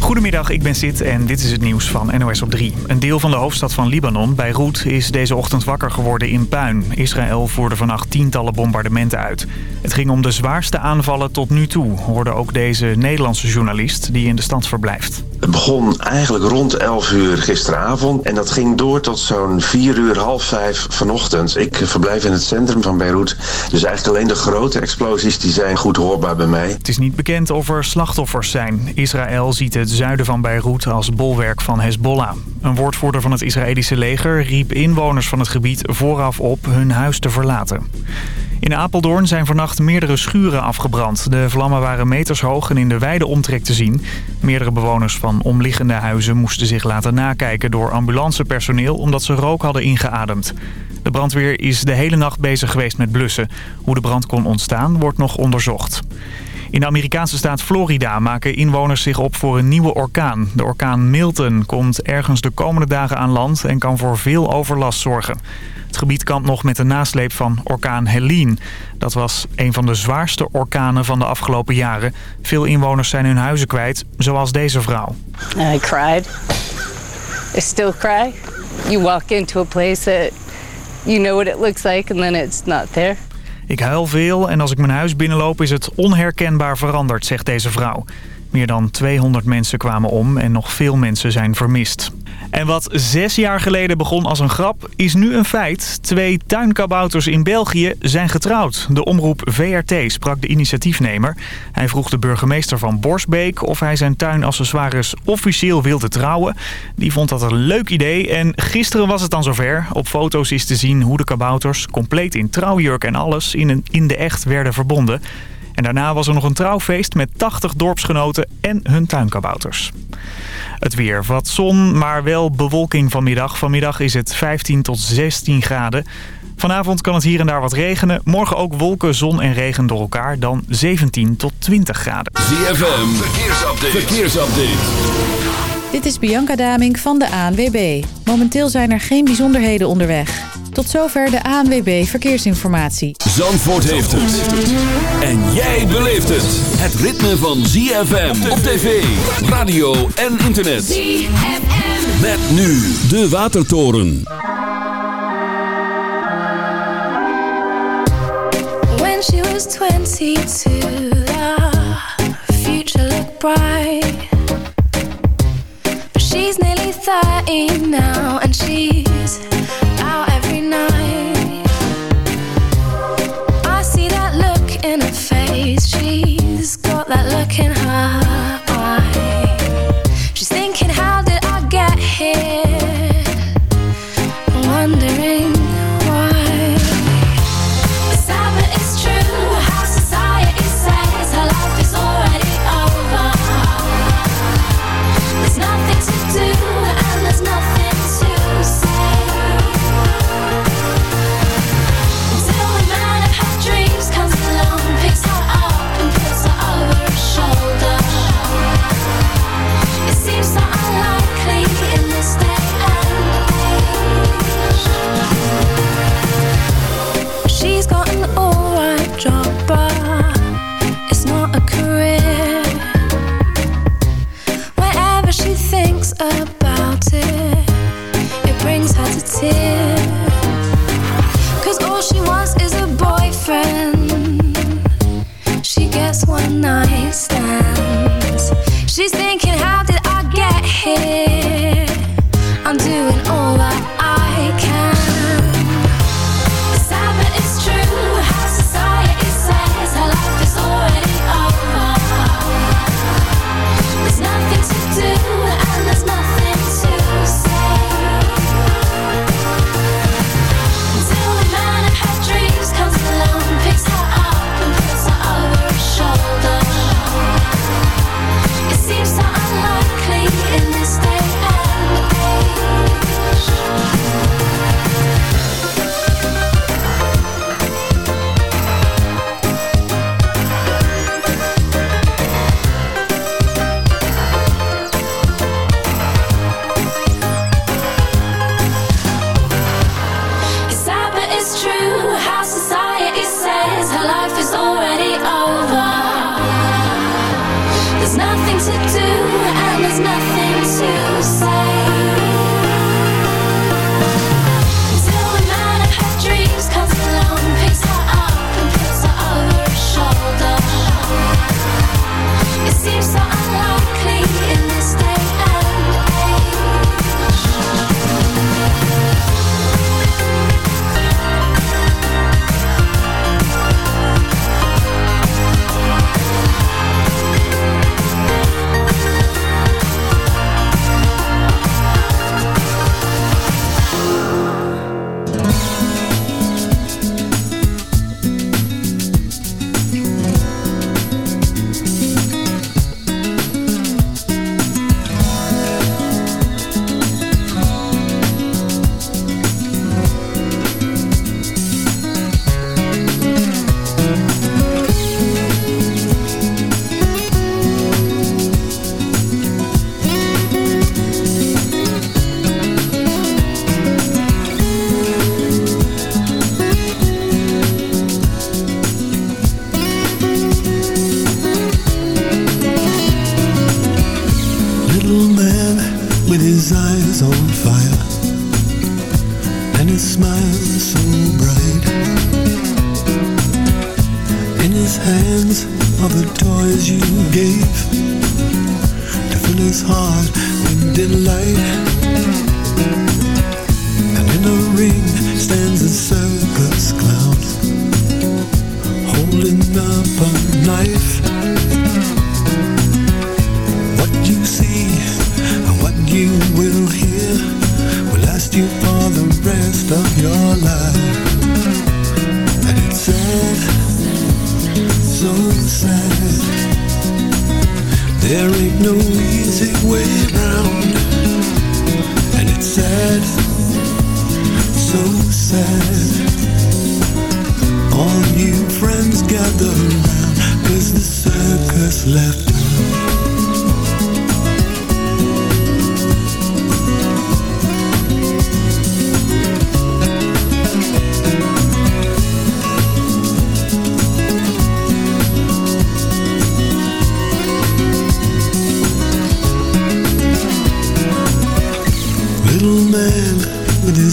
Goedemiddag, ik ben Sid en dit is het nieuws van NOS op 3. Een deel van de hoofdstad van Libanon, Beirut, is deze ochtend wakker geworden in puin. Israël voerde vannacht tientallen bombardementen uit. Het ging om de zwaarste aanvallen tot nu toe, hoorde ook deze Nederlandse journalist die in de stad verblijft. Het begon eigenlijk rond 11 uur gisteravond en dat ging door tot zo'n 4 uur, half 5 vanochtend. Ik verblijf in het centrum van Beirut, dus eigenlijk alleen de grote explosies die zijn goed hoorbaar bij mij. Het is niet bekend of er slachtoffers zijn. Israël ziet het zuiden van Beirut als bolwerk van Hezbollah. Een woordvoerder van het Israëlische leger riep inwoners van het gebied vooraf op hun huis te verlaten. In Apeldoorn zijn vannacht meerdere schuren afgebrand. De vlammen waren meters hoog en in de wijde omtrek te zien. Meerdere bewoners van omliggende huizen moesten zich laten nakijken door ambulancepersoneel... omdat ze rook hadden ingeademd. De brandweer is de hele nacht bezig geweest met blussen. Hoe de brand kon ontstaan wordt nog onderzocht. In de Amerikaanse staat Florida maken inwoners zich op voor een nieuwe orkaan. De orkaan Milton komt ergens de komende dagen aan land en kan voor veel overlast zorgen. Het gebied kampt nog met de nasleep van orkaan Helene. Dat was een van de zwaarste orkanen van de afgelopen jaren. Veel inwoners zijn hun huizen kwijt, zoals deze vrouw. I cried. I still cry. You walk into a place that you know what it looks like and then it's not there. Ik huil veel en als ik mijn huis binnenloop is het onherkenbaar veranderd, zegt deze vrouw. Meer dan 200 mensen kwamen om en nog veel mensen zijn vermist. En wat zes jaar geleden begon als een grap, is nu een feit. Twee tuinkabouters in België zijn getrouwd. De omroep VRT sprak de initiatiefnemer. Hij vroeg de burgemeester van Borsbeek of hij zijn tuinaccessoires officieel wilde trouwen. Die vond dat een leuk idee en gisteren was het dan zover. Op foto's is te zien hoe de kabouters, compleet in trouwjurk en alles, in, een, in de echt werden verbonden. En daarna was er nog een trouwfeest met 80 dorpsgenoten en hun tuinkabouters. Het weer. Wat zon, maar wel bewolking vanmiddag. Vanmiddag is het 15 tot 16 graden. Vanavond kan het hier en daar wat regenen. Morgen ook wolken, zon en regen door elkaar. Dan 17 tot 20 graden. ZFM. Verkeersupdate. Verkeersupdate. Dit is Bianca Daming van de ANWB. Momenteel zijn er geen bijzonderheden onderweg. Tot zover de ANWB Verkeersinformatie. Zandvoort heeft het. En jij beleeft het. Het ritme van ZFM op tv, radio en internet. ZFM. Met nu de Watertoren. When she was 22, the future looked bright. She's nearly 30 now and she's out every night. I see that look in her face. She's got that look in her thinks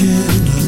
again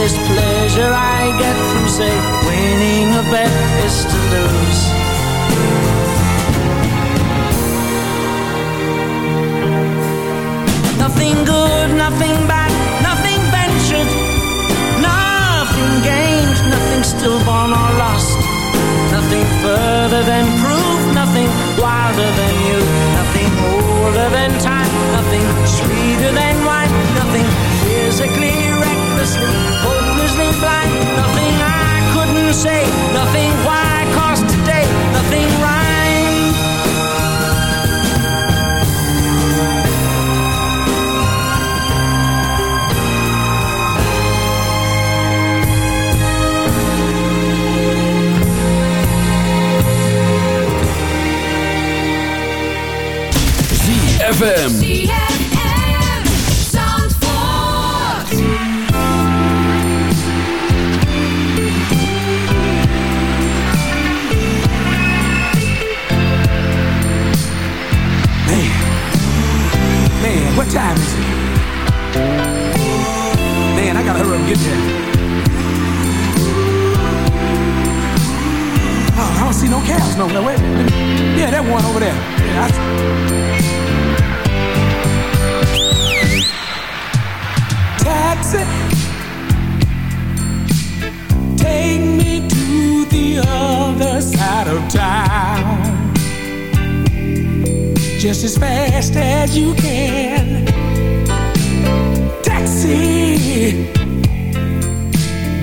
this pleasure I get from, say, winning a bet is to lose. Nothing good, nothing bad, nothing ventured, nothing gained, nothing stillborn or lost. Nothing further than ZFM. Man, what time is it? Man, I gotta hurry up and get there. Oh, I don't see no cabs no no, Wait, yeah, that one over there. Yeah,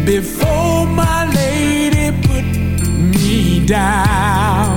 before my lady put me down.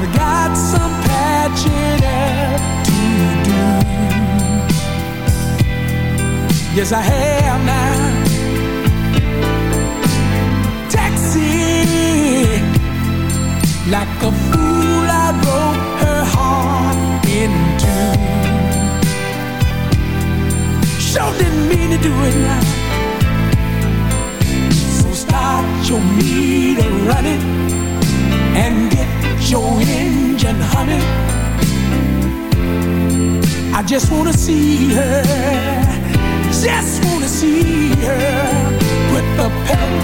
I've got some patching up to do. Yes, I have now. Taxi, like a fool, I broke her heart in two. Sure didn't mean to do it now. So start your meter running and get at your engine, honey. I just wanna see her, just wanna see her. Put the pedal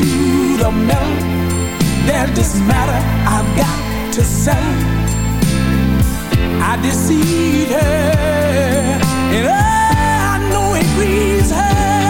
to the metal. There's this matter I've got to say. I deceive her, and I know it grieves her.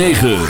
9.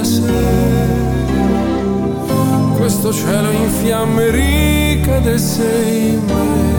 come se questo cielo in fiamme ricadesse in me.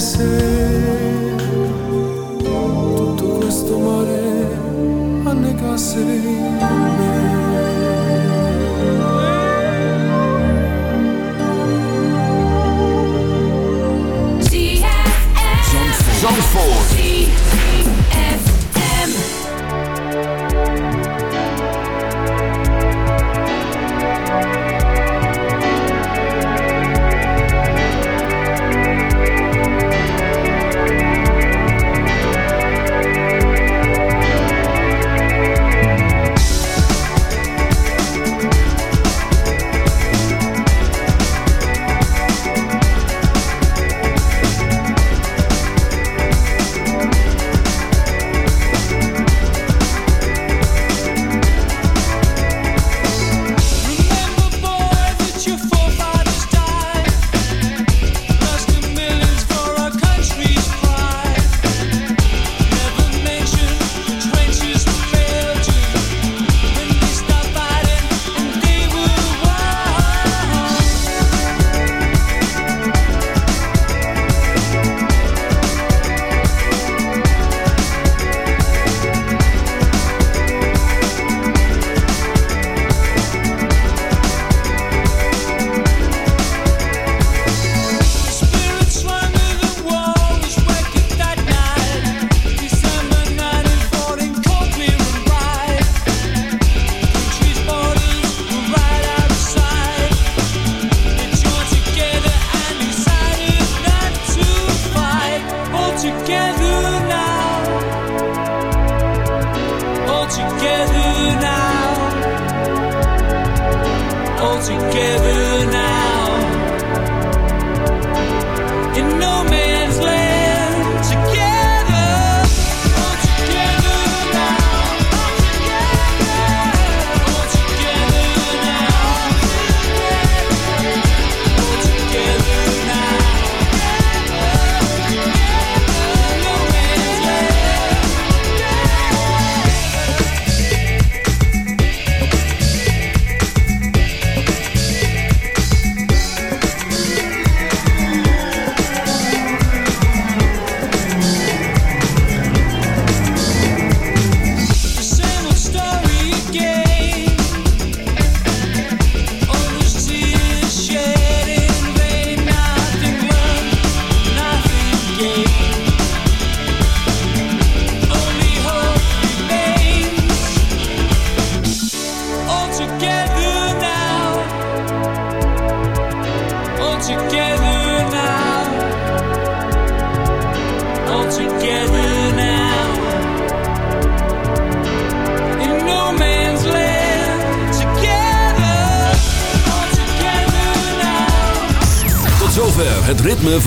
say